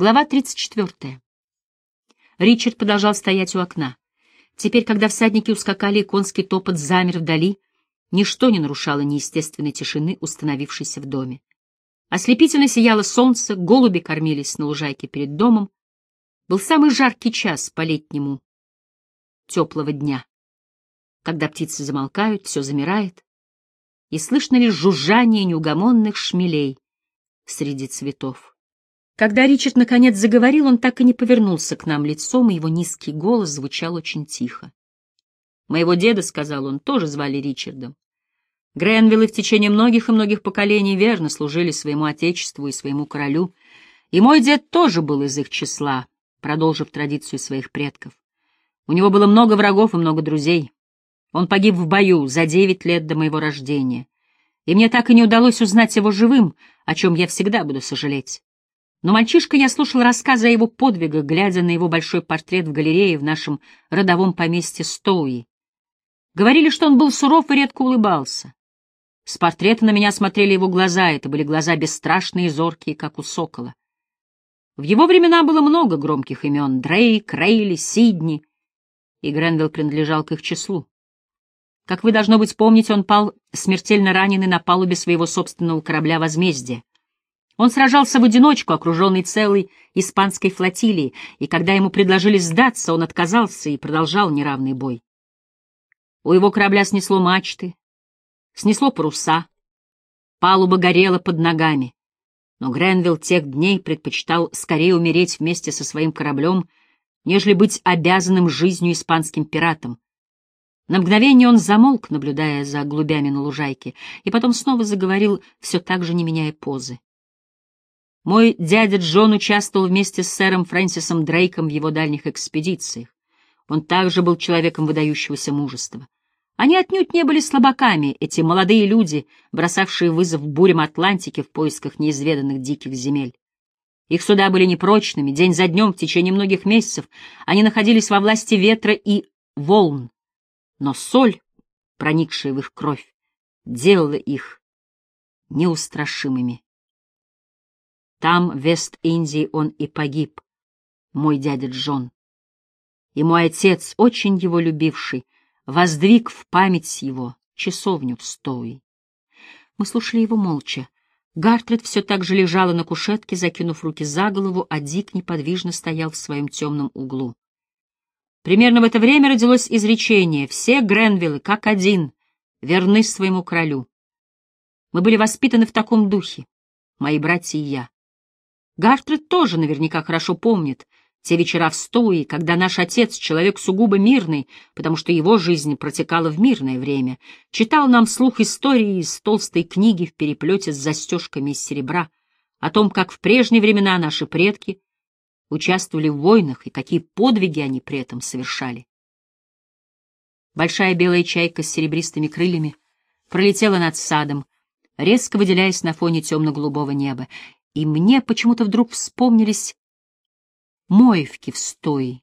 Глава 34. Ричард продолжал стоять у окна. Теперь, когда всадники ускакали и конский топот замер вдали, ничто не нарушало неестественной тишины, установившейся в доме. Ослепительно сияло солнце, голуби кормились на лужайке перед домом. Был самый жаркий час по-летнему теплого дня. Когда птицы замолкают, все замирает, и слышно лишь жужжание неугомонных шмелей среди цветов. Когда Ричард наконец заговорил, он так и не повернулся к нам лицом, и его низкий голос звучал очень тихо. «Моего деда, — сказал он, — тоже звали Ричардом. Гренвиллы в течение многих и многих поколений верно служили своему отечеству и своему королю, и мой дед тоже был из их числа, продолжив традицию своих предков. У него было много врагов и много друзей. Он погиб в бою за девять лет до моего рождения, и мне так и не удалось узнать его живым, о чем я всегда буду сожалеть. Но мальчишка я слушал рассказы о его подвигах, глядя на его большой портрет в галерее в нашем родовом поместье Стоуи. Говорили, что он был суров и редко улыбался. С портрета на меня смотрели его глаза, это были глаза бесстрашные и зоркие, как у сокола. В его времена было много громких имен — Дрейк, Рейли, Сидни, и Гренвилл принадлежал к их числу. Как вы, должно быть, помните, он пал смертельно раненый на палубе своего собственного корабля «Возмездие». Он сражался в одиночку, окруженный целой испанской флотилией, и когда ему предложили сдаться, он отказался и продолжал неравный бой. У его корабля снесло мачты, снесло паруса, палуба горела под ногами. Но Гренвилл тех дней предпочитал скорее умереть вместе со своим кораблем, нежели быть обязанным жизнью испанским пиратом. На мгновение он замолк, наблюдая за голубями на лужайке, и потом снова заговорил, все так же не меняя позы. Мой дядя Джон участвовал вместе с сэром Фрэнсисом Дрейком в его дальних экспедициях. Он также был человеком выдающегося мужества. Они отнюдь не были слабаками, эти молодые люди, бросавшие вызов бурям Атлантики в поисках неизведанных диких земель. Их суда были непрочными, день за днем в течение многих месяцев они находились во власти ветра и волн. Но соль, проникшая в их кровь, делала их неустрашимыми. Там, в Вест-Индии, он и погиб, мой дядя Джон. И мой отец, очень его любивший, воздвиг в память его часовню в Стоуи. Мы слушали его молча. Гартрид все так же лежала на кушетке, закинув руки за голову, а Дик неподвижно стоял в своем темном углу. Примерно в это время родилось изречение «Все Гренвиллы, как один, верны своему королю». Мы были воспитаны в таком духе, мои братья и я. Гартрид тоже наверняка хорошо помнит те вечера в Стоуи, когда наш отец, человек сугубо мирный, потому что его жизнь протекала в мирное время, читал нам слух истории из толстой книги в переплете с застежками из серебра, о том, как в прежние времена наши предки участвовали в войнах и какие подвиги они при этом совершали. Большая белая чайка с серебристыми крыльями пролетела над садом, резко выделяясь на фоне темно-голубого неба, и мне почему-то вдруг вспомнились моевки в стои,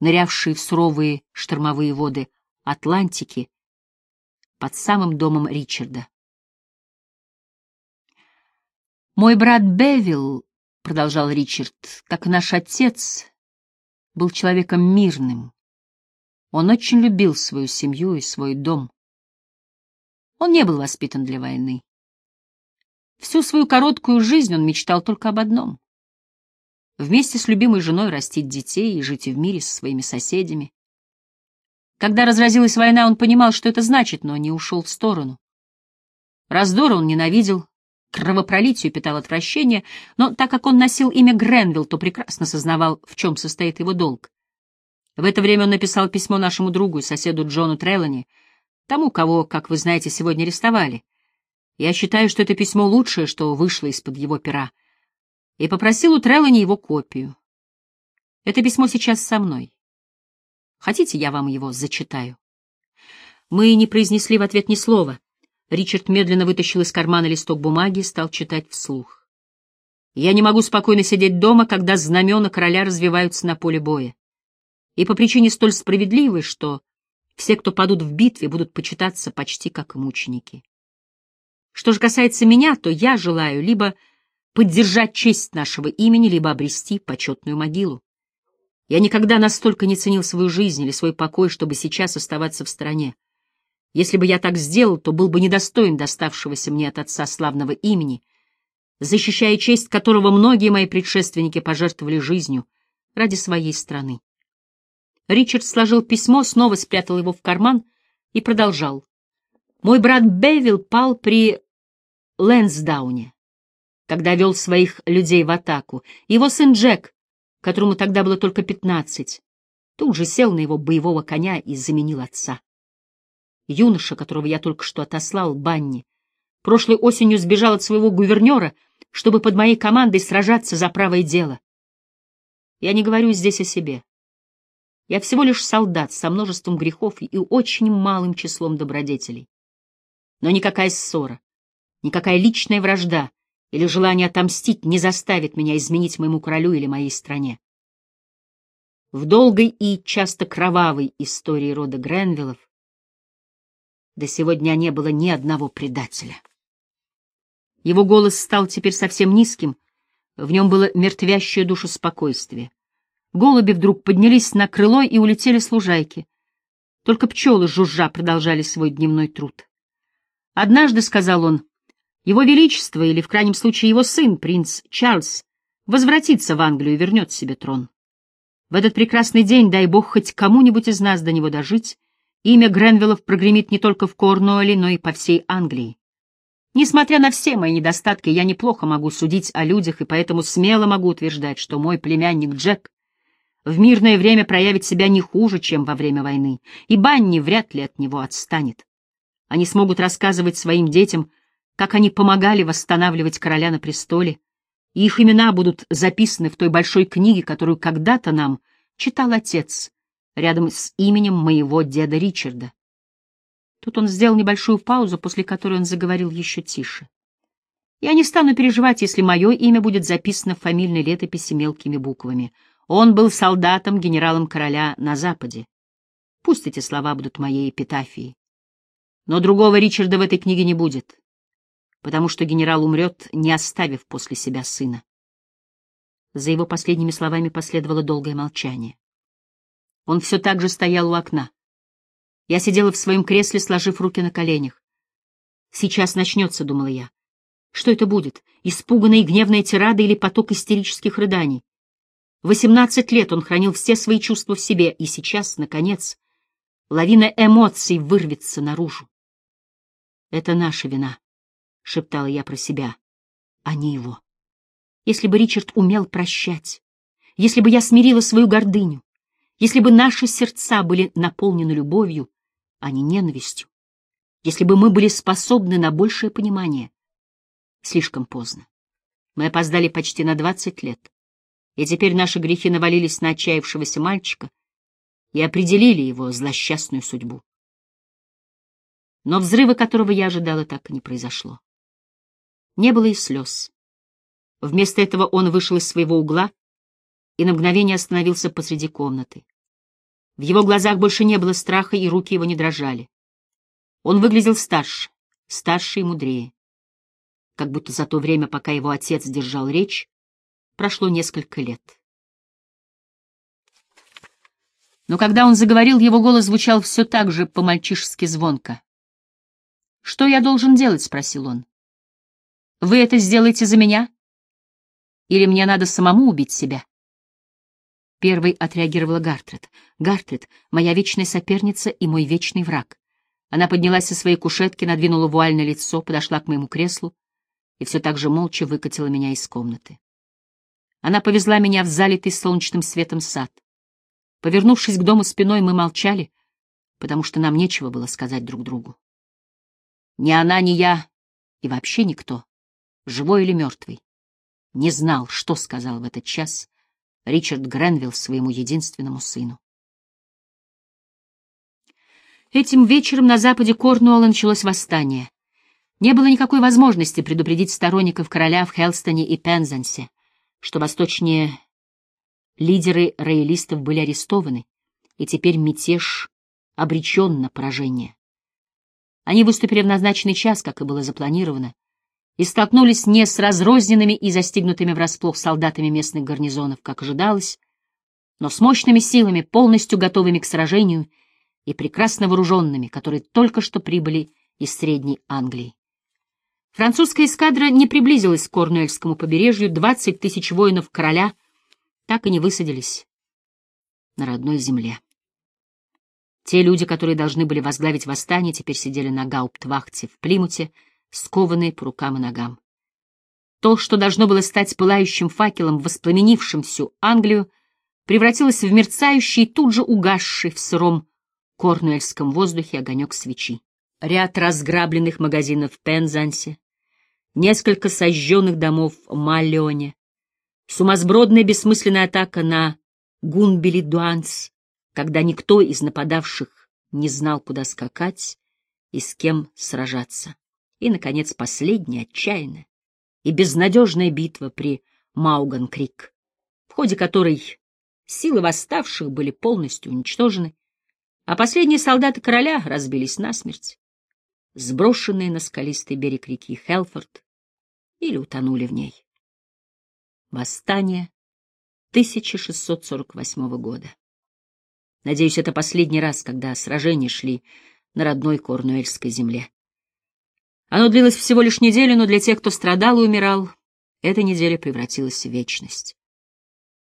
нырявшие в суровые штормовые воды Атлантики под самым домом Ричарда. «Мой брат Бевилл, — продолжал Ричард, — как наш отец, был человеком мирным. Он очень любил свою семью и свой дом. Он не был воспитан для войны. Всю свою короткую жизнь он мечтал только об одном — вместе с любимой женой растить детей и жить в мире со своими соседями. Когда разразилась война, он понимал, что это значит, но не ушел в сторону. Раздор он ненавидел, кровопролитию питал отвращение, но так как он носил имя Гренвилл, то прекрасно сознавал, в чем состоит его долг. В это время он написал письмо нашему другу и соседу Джону Треллани, тому, кого, как вы знаете, сегодня арестовали. Я считаю, что это письмо лучшее, что вышло из-под его пера, и попросил у Треллани его копию. Это письмо сейчас со мной. Хотите, я вам его зачитаю? Мы не произнесли в ответ ни слова. Ричард медленно вытащил из кармана листок бумаги и стал читать вслух. «Я не могу спокойно сидеть дома, когда знамена короля развиваются на поле боя. И по причине столь справедливой, что все, кто падут в битве, будут почитаться почти как мученики. Что же касается меня, то я желаю либо поддержать честь нашего имени, либо обрести почетную могилу. Я никогда настолько не ценил свою жизнь или свой покой, чтобы сейчас оставаться в стороне. Если бы я так сделал, то был бы недостоин доставшегося мне от отца славного имени, защищая честь которого многие мои предшественники пожертвовали жизнью ради своей страны. Ричард сложил письмо, снова спрятал его в карман и продолжал. Мой брат Бевил пал при Лэнсдауне, когда вел своих людей в атаку. Его сын Джек, которому тогда было только пятнадцать, тут же сел на его боевого коня и заменил отца. Юноша, которого я только что отослал, Банни, прошлой осенью сбежал от своего гувернера, чтобы под моей командой сражаться за правое дело. Я не говорю здесь о себе. Я всего лишь солдат со множеством грехов и очень малым числом добродетелей. Но никакая ссора, никакая личная вражда или желание отомстить не заставит меня изменить моему королю или моей стране. В долгой и часто кровавой истории рода Гренвиллов до сегодня не было ни одного предателя. Его голос стал теперь совсем низким, в нем было мертвящее душу спокойствие. Голуби вдруг поднялись на крыло и улетели с. Только пчелы жужжа продолжали свой дневной труд. Однажды, — сказал он, — его величество, или в крайнем случае его сын, принц Чарльз, возвратится в Англию и вернет себе трон. В этот прекрасный день, дай бог хоть кому-нибудь из нас до него дожить, Имя Гренвиллов прогремит не только в Корнуолле, но и по всей Англии. Несмотря на все мои недостатки, я неплохо могу судить о людях, и поэтому смело могу утверждать, что мой племянник Джек в мирное время проявит себя не хуже, чем во время войны, и Банни вряд ли от него отстанет. Они смогут рассказывать своим детям, как они помогали восстанавливать короля на престоле, и их имена будут записаны в той большой книге, которую когда-то нам читал отец, рядом с именем моего деда Ричарда. Тут он сделал небольшую паузу, после которой он заговорил еще тише. Я не стану переживать, если мое имя будет записано в фамильной летописи мелкими буквами. Он был солдатом, генералом короля на Западе. Пусть эти слова будут моей эпитафией. Но другого Ричарда в этой книге не будет, потому что генерал умрет, не оставив после себя сына. За его последними словами последовало долгое молчание. Он все так же стоял у окна. Я сидела в своем кресле, сложив руки на коленях. «Сейчас начнется», — думала я. «Что это будет? Испуганная и гневная тирада или поток истерических рыданий?» Восемнадцать лет он хранил все свои чувства в себе, и сейчас, наконец, лавина эмоций вырвется наружу. «Это наша вина», — шептала я про себя, — а не его. Если бы Ричард умел прощать, если бы я смирила свою гордыню, если бы наши сердца были наполнены любовью, а не ненавистью, если бы мы были способны на большее понимание. Слишком поздно. Мы опоздали почти на двадцать лет, и теперь наши грехи навалились на отчаявшегося мальчика и определили его злосчастную судьбу. Но взрыва, которого я ожидала, так и не произошло. Не было и слез. Вместо этого он вышел из своего угла и на мгновение остановился посреди комнаты. В его глазах больше не было страха, и руки его не дрожали. Он выглядел старше, старше и мудрее. Как будто за то время, пока его отец держал речь, прошло несколько лет. Но когда он заговорил, его голос звучал все так же по-мальчишески звонко. «Что я должен делать?» — спросил он. «Вы это сделаете за меня? Или мне надо самому убить себя?» Первой отреагировала Гартред. «Гартред — моя вечная соперница и мой вечный враг». Она поднялась со своей кушетки, надвинула вуаль на лицо, подошла к моему креслу и все так же молча выкатила меня из комнаты. Она повезла меня в залитый солнечным светом сад. Повернувшись к дому спиной, мы молчали, потому что нам нечего было сказать друг другу. Ни она, ни я и вообще никто, живой или мертвый, не знал, что сказал в этот час Ричард Гренвилл своему единственному сыну. Этим вечером на западе Корнуолла началось восстание. Не было никакой возможности предупредить сторонников короля в Хелстоне и Пензансе, что восточнее лидеры роялистов были арестованы, и теперь мятеж обречен на поражение. Они выступили в назначенный час, как и было запланировано, и столкнулись не с разрозненными и застигнутыми врасплох солдатами местных гарнизонов, как ожидалось, но с мощными силами, полностью готовыми к сражению и прекрасно вооруженными, которые только что прибыли из Средней Англии. Французская эскадра не приблизилась к Корнуэльскому побережью, 20 тысяч воинов короля так и не высадились на родной земле. Те люди, которые должны были возглавить восстание, теперь сидели на гауптвахте в Плимуте, скованные по рукам и ногам. То, что должно было стать пылающим факелом, воспламенившим всю Англию, превратилось в мерцающий, тут же угасший в сыром корнуэльском воздухе огонек свечи. Ряд разграбленных магазинов в Пензансе, несколько сожженных домов в Маллионе, сумасбродная бессмысленная атака на Гунбели-Дуанс, когда никто из нападавших не знал, куда скакать и с кем сражаться. И, наконец, последняя, отчаянная и безнадежная битва при Мауган-Крик, в ходе которой силы восставших были полностью уничтожены, а последние солдаты короля разбились насмерть, сброшенные на скалистый берег реки Хелфорд или утонули в ней. Восстание 1648 года. Надеюсь, это последний раз, когда сражения шли на родной Корнуэльской земле. Оно длилось всего лишь неделю, но для тех, кто страдал и умирал, эта неделя превратилась в вечность.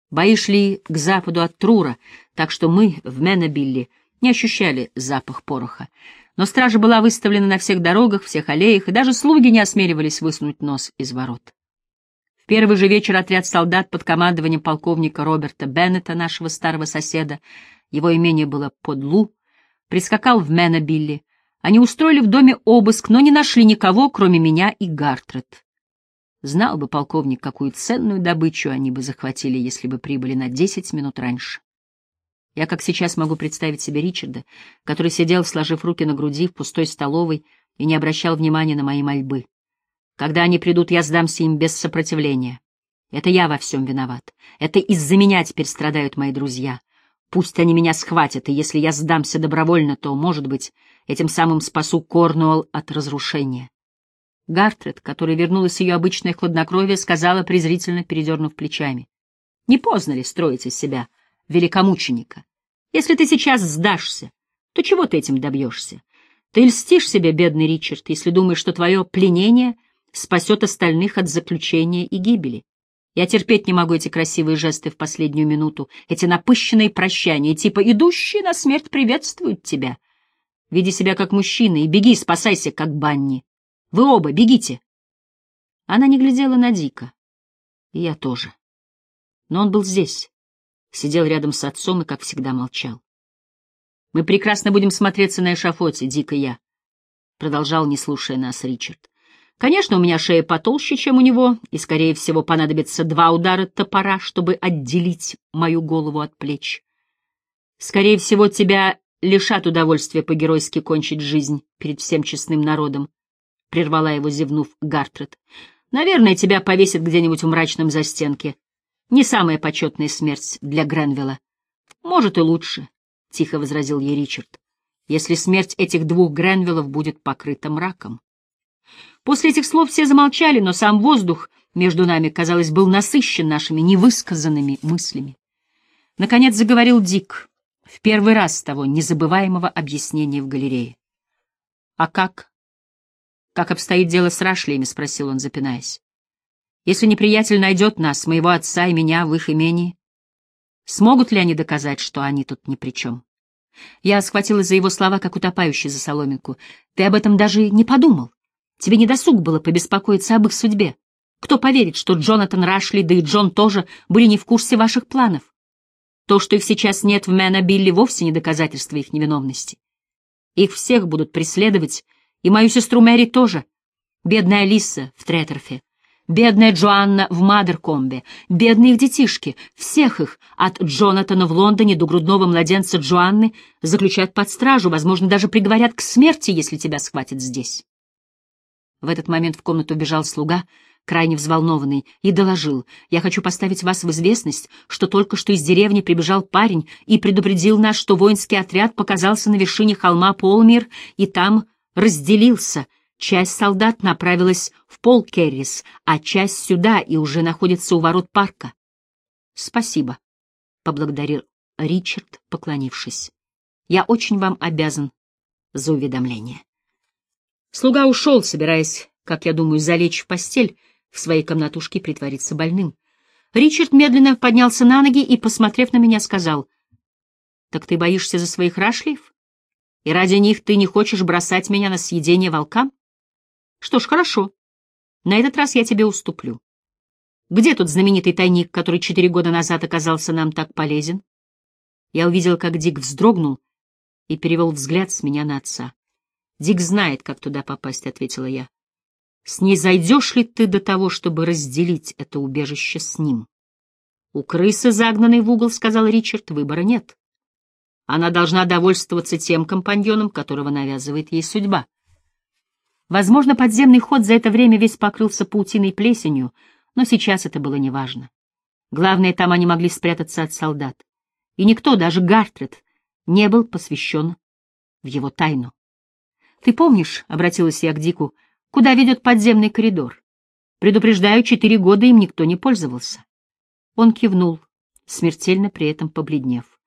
Бои шли к западу от Трура, так что мы в Менобилле не ощущали запах пороха. Но стража была выставлена на всех дорогах, всех аллеях, и даже слуги не осмеливались высунуть нос из ворот. В первый же вечер отряд солдат под командованием полковника Роберта Беннета, нашего старого соседа, его имение было под Лу, прискакал в Менобилли. Они устроили в доме обыск, но не нашли никого, кроме меня и Гартрет. Знал бы полковник, какую ценную добычу они бы захватили, если бы прибыли на десять минут раньше. Я как сейчас могу представить себе Ричарда, который сидел, сложив руки на груди в пустой столовой и не обращал внимания на мои мольбы. Когда они придут, я сдамся им без сопротивления. Это я во всем виноват. Это из-за меня теперь страдают мои друзья. Пусть они меня схватят, и если я сдамся добровольно, то, может быть, этим самым спасу Корнуолл от разрушения. Гартред, которая вернулась ее обычное хладнокровие, сказала, презрительно передернув плечами. «Не поздно ли строить из себя великомученика? Если ты сейчас сдашься, то чего ты этим добьешься? Ты льстишь себе, бедный Ричард, если думаешь, что твое пленение спасет остальных от заключения и гибели. Я терпеть не могу эти красивые жесты в последнюю минуту, эти напыщенные прощания, типа «идущие на смерть приветствуют тебя». Веди себя как мужчина и беги, спасайся, как Банни. Вы оба бегите. Она не глядела на Дика. И я тоже. Но он был здесь, сидел рядом с отцом и, как всегда, молчал. «Мы прекрасно будем смотреться на эшафоте, Дик и я», — продолжал, не слушая нас, Ричард. Конечно, у меня шея потолще, чем у него, и, скорее всего, понадобится два удара топора, чтобы отделить мою голову от плеч. Скорее всего, тебя лишат удовольствия по-геройски кончить жизнь перед всем честным народом, — прервала его, зевнув Гартред. Наверное, тебя повесят где-нибудь в мрачном застенке. Не самая почетная смерть для Гренвилла. Может, и лучше, — тихо возразил ей Ричард, — если смерть этих двух Гренвиллов будет покрыта мраком. После этих слов все замолчали, но сам воздух между нами, казалось, был насыщен нашими невысказанными мыслями. Наконец заговорил Дик, в первый раз того незабываемого объяснения в галерее. — А как? Как обстоит дело с Рашлиями? — спросил он, запинаясь. — Если неприятель найдет нас, моего отца и меня, в их имении, смогут ли они доказать, что они тут ни при чем? Я схватилась за его слова, как утопающий за соломинку. — Ты об этом даже не подумал. Тебе не досуг было побеспокоиться об их судьбе. Кто поверит, что Джонатан Рашли, да и Джон тоже, были не в курсе ваших планов? То, что их сейчас нет в Мэнобилле, вовсе не доказательство их невиновности. Их всех будут преследовать, и мою сестру Мэри тоже. Бедная Алиса в Третерфе, бедная Джоанна в Мадеркомбе, бедные их детишки, всех их, от Джонатана в Лондоне до грудного младенца Джоанны, заключают под стражу, возможно, даже приговорят к смерти, если тебя схватят здесь. В этот момент в комнату бежал слуга, крайне взволнованный, и доложил, «Я хочу поставить вас в известность, что только что из деревни прибежал парень и предупредил нас, что воинский отряд показался на вершине холма Полмир и там разделился. Часть солдат направилась в Пол-Керрис, а часть сюда и уже находится у ворот парка. — Спасибо, — поблагодарил Ричард, поклонившись. — Я очень вам обязан за уведомление. Слуга ушел, собираясь, как я думаю, залечь в постель в своей комнатушке притвориться больным. Ричард медленно поднялся на ноги и, посмотрев на меня, сказал, «Так ты боишься за своих рашлиев? И ради них ты не хочешь бросать меня на съедение волкам? Что ж, хорошо. На этот раз я тебе уступлю. Где тот знаменитый тайник, который четыре года назад оказался нам так полезен?» Я увидел, как Дик вздрогнул и перевел взгляд с меня на отца. «Дик знает, как туда попасть», — ответила я. «С ней зайдешь ли ты до того, чтобы разделить это убежище с ним?» «У крысы, загнанной в угол, — сказал Ричард, — выбора нет. Она должна довольствоваться тем компаньоном, которого навязывает ей судьба. Возможно, подземный ход за это время весь покрылся паутиной плесенью, но сейчас это было неважно. Главное, там они могли спрятаться от солдат. И никто, даже Гартрет, не был посвящен в его тайну. «Ты помнишь, — обратилась я к Дику, — куда ведет подземный коридор? Предупреждаю, четыре года им никто не пользовался». Он кивнул, смертельно при этом побледнев.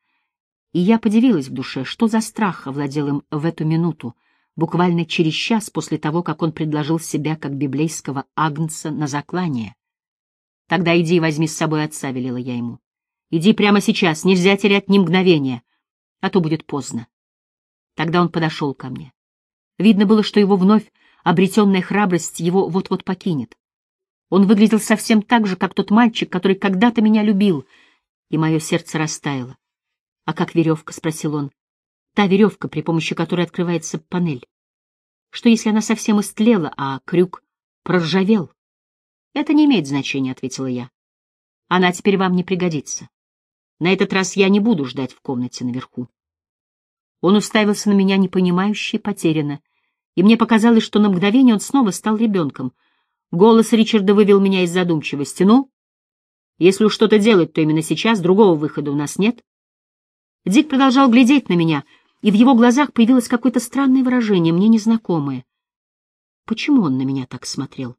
И я подивилась в душе, что за страх овладел им в эту минуту, буквально через час после того, как он предложил себя как библейского агнца на заклание. «Тогда иди и возьми с собой отца», — велела я ему. «Иди прямо сейчас, нельзя терять ни мгновения, а то будет поздно». Тогда он подошел ко мне. Видно было, что его вновь обретенная храбрость его вот-вот покинет. Он выглядел совсем так же, как тот мальчик, который когда-то меня любил, и мое сердце растаяло. «А как веревка?» — спросил он. «Та веревка, при помощи которой открывается панель. Что, если она совсем истлела, а крюк проржавел?» «Это не имеет значения», — ответила я. «Она теперь вам не пригодится. На этот раз я не буду ждать в комнате наверху». Он уставился на меня непонимающе и потерянно, и мне показалось, что на мгновение он снова стал ребенком. Голос Ричарда вывел меня из задумчивости. «Ну, если уж что-то делать, то именно сейчас, другого выхода у нас нет». Дик продолжал глядеть на меня, и в его глазах появилось какое-то странное выражение, мне незнакомое. Почему он на меня так смотрел?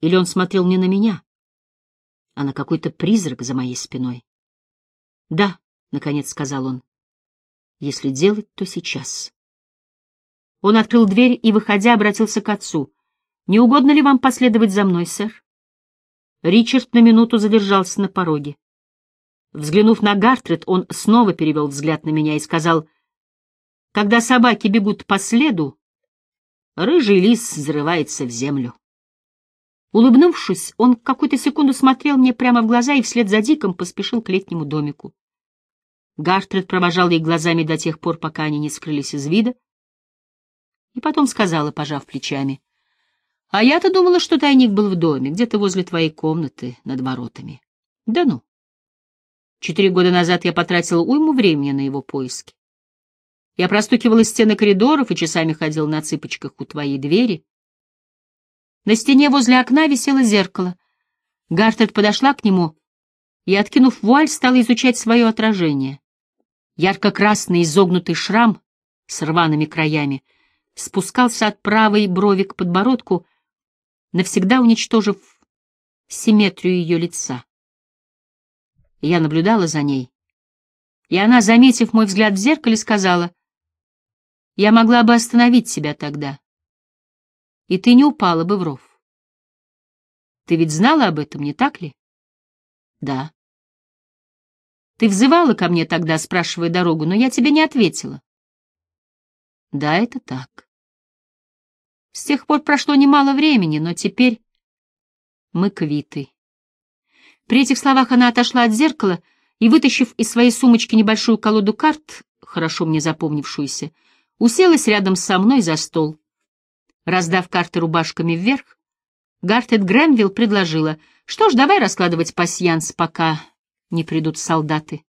Или он смотрел не на меня, а на какой-то призрак за моей спиной? «Да», — наконец сказал он, — «если делать, то сейчас». Он открыл дверь и, выходя, обратился к отцу. «Не угодно ли вам последовать за мной, сэр?» Ричард на минуту задержался на пороге. Взглянув на Гартрет, он снова перевел взгляд на меня и сказал, «Когда собаки бегут по следу, рыжий лис взрывается в землю». Улыбнувшись, он какую-то секунду смотрел мне прямо в глаза и вслед за Диком поспешил к летнему домику. Гартрет провожал их глазами до тех пор, пока они не скрылись из вида, и потом сказала, пожав плечами, «А я-то думала, что тайник был в доме, где-то возле твоей комнаты, над воротами. Да ну!» Четыре года назад я потратил уйму времени на его поиски. Я простукивал из стены коридоров и часами ходил на цыпочках у твоей двери. На стене возле окна висело зеркало. Гартред подошла к нему и, откинув вуаль, стала изучать свое отражение. Ярко-красный изогнутый шрам с рваными краями спускался от правой брови к подбородку, навсегда уничтожив симметрию ее лица. Я наблюдала за ней. И она, заметив мой взгляд в зеркале, сказала, «Я могла бы остановить себя тогда, и ты не упала бы в ров. Ты ведь знала об этом, не так ли?» «Да». «Ты взывала ко мне тогда, спрашивая дорогу, но я тебе не ответила». «Да, это так». С тех пор прошло немало времени, но теперь мы квиты. При этих словах она отошла от зеркала и, вытащив из своей сумочки небольшую колоду карт, хорошо мне запомнившуюся, уселась рядом со мной за стол. Раздав карты рубашками вверх, Гартет Гренвилл предложила, что ж, давай раскладывать пасьянс, пока не придут солдаты.